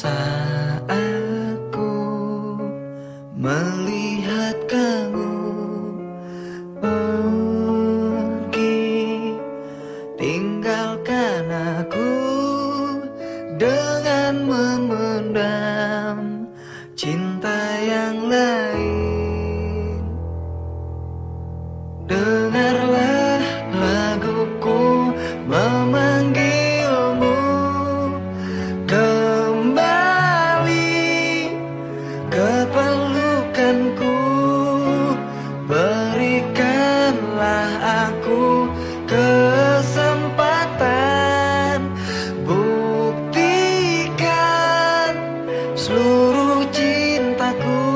Saat ku melihat kamu pergi. Tinggalkan aku dengan memendam cinta yang lain. cintaku.